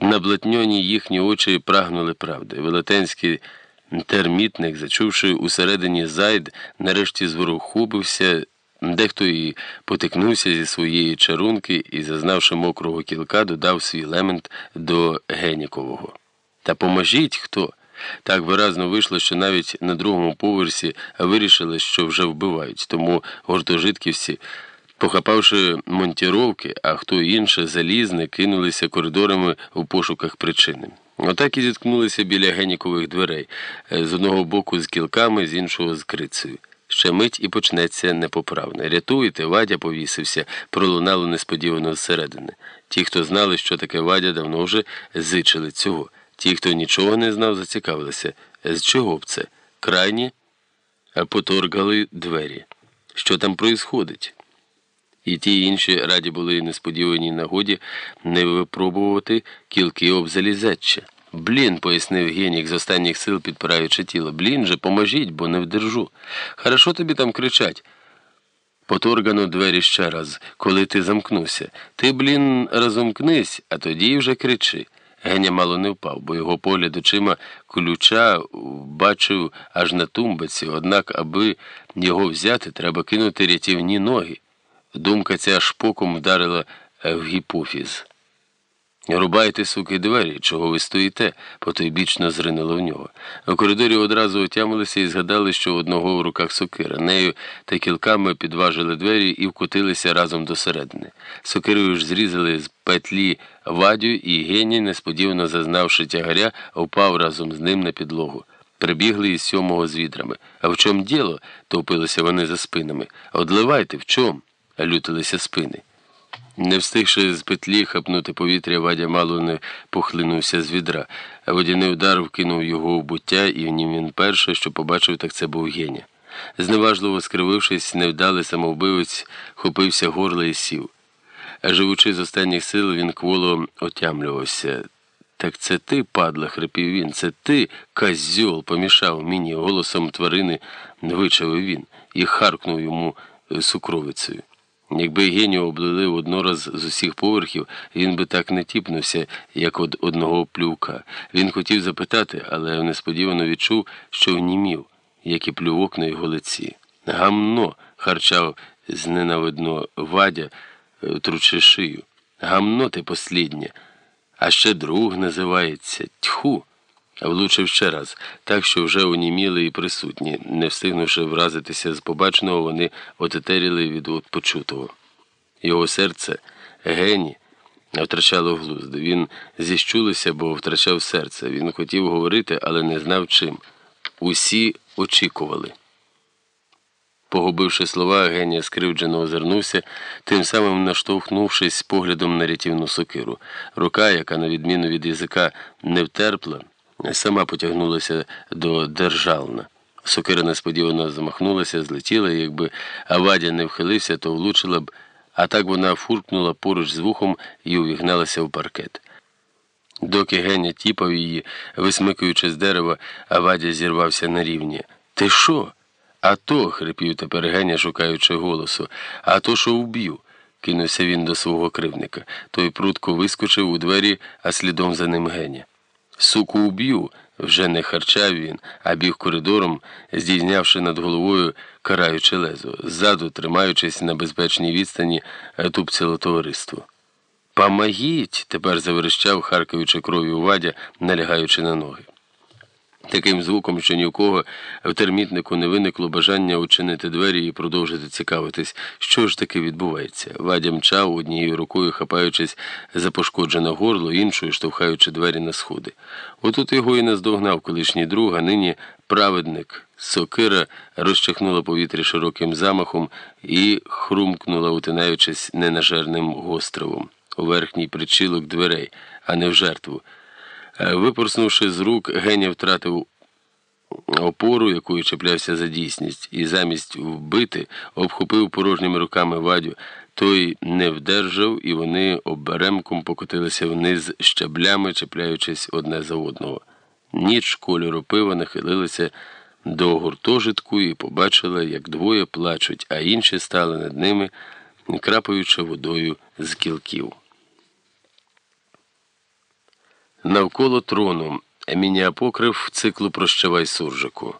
На блатньоні їхні очі прагнули правди. Велетенський термітник, зачувши усередині зайд, нарешті зворухубився, дехто і потикнувся зі своєї чарунки і, зазнавши мокрого кілка, додав свій лемент до Генікового. Та поможіть хто? Так виразно вийшло, що навіть на другому поверсі вирішили, що вже вбивають, тому гуртожитківці. Похапавши монтіровки, а хто інше залізне, кинулися коридорами у пошуках причини. Отак і зіткнулися біля генікових дверей, з одного боку з кілками, з іншого з крицею. Ще мить і почнеться непоправне. Рятуйте, Вадя повісився, пролунало несподівано зсередини. Ті, хто знали, що таке Вадя, давно вже зичили цього. Ті, хто нічого не знав, зацікавилися. З чого б це? Крайні поторгали двері. Що там проїсходить? І ті інші раді були несподіваній нагоді не випробувати кілки об залізяче. Блін, пояснив генік з останніх сил, підпираючи тіло. Блін же, поможіть, бо не вдержу. Хорошо тобі там кричать. Поторгано двері ще раз, коли ти замкнувся. Ти, блін, розумкнись, а тоді вже кричи. Геня мало не впав, бо його погляд очима ключа бачив аж на тумбаці, однак, аби його взяти, треба кинути рятівні ноги. Думка ця шпоком вдарила в гіпофіз. Рубайте, суки, двері, чого ви стоїте, потойбічно зринуло в нього. У коридорі одразу отямилися і згадали, що одного в руках сокира. Нею та кілками підважили двері і вкотилися разом до середини. Сокирою ж зрізали з петлі вадю, і геній, несподівано зазнавши тягаря, впав разом з ним на підлогу. Прибігли із сьомого з відрами. А в чому діло? товпилися вони за спинами. Одливайте, в чому? Лютилися спини. Не встигши з петлі хапнути повітря, Вадя мало не похлинувся з відра, водяний удар вкинув його в буття, і в нім він перше, що побачив, так це був геня. Зневажливо скривившись, невдалий самовбивець хопився горла і сів. Живучи з останніх сил, він кволо отямлювався. Так це ти, падла, хрипів він, це ти, козьол, помішав мені голосом тварини, вичавив він і харкнув йому сукровицею. Якби генію облили однораз з усіх поверхів, він би так не тіпнувся, як од одного плювка. Він хотів запитати, але несподівано відчув, що внімів, як і плювок на його лиці. Гамно, харчав зненавидно Вадя, тручи шию. Гамно ти посліднє. А ще друг називається Тьху. Влучив ще раз, так що вже оніміли і присутні, не встигнувши вразитися з побаченого, вони отетеріли від почутого. Його серце, гені, втрачало глузд. Він зіщулився, бо втрачав серце. Він хотів говорити, але не знав чим. Усі очікували. Погубивши слова, генія скривджено озирнувся, тим самим наштовхнувшись поглядом на рятівну сокиру. Рука, яка, на відміну від язика, не втерпла сама потягнулася до державна. Сокира несподівано замахнулася, злетіла, і якби Авадя не вхилився, то влучила б, а так вона фуркнула поруч з вухом і увігналася в паркет. Доки Геня тіпав її, висмикуючи з дерева, Авадя зірвався на рівні. Ти що? А то, хрипів тепер Геня, шукаючи голосу, а то, що вб'ю. кинувся він до свого кривника. Той прутко вискочив у двері, а слідом за ним Геня. Суку уб'ю, вже не харчав він, а біг коридором, здійнявши над головою караюче лезо, ззаду, тримаючись на безпечній відстані, тупцяло товариство. Помогіть! тепер заверещав, харкаючи кров'ю Вадя, налягаючи на ноги. Таким звуком, що ні в кого в термітнику не виникло бажання учинити двері і продовжити цікавитись, що ж таки відбувається. Вадя мчав однією рукою, хапаючись за пошкоджене горло, іншою штовхаючи двері на сходи. Отут його і наздогнав колишній друг, а нині праведник. Сокира розчахнула повітря широким замахом і хрумкнула, утинаючись ненажерним гостровом у верхній причілок дверей, а не в жертву. Е, випорснувши з рук, Геня втратив опору, якою чіплявся за дійсність, і замість вбити обхопив порожніми руками вадю. Той не вдержав, і вони оберемком покотилися вниз щаблями, чіпляючись одне за одного. Ніч кольору пива нахилилася до гуртожитку і побачила, як двоє плачуть, а інші стали над ними, крапаючи водою з кілків. Навколо трону міні-апокриф циклу Прощавай суржику.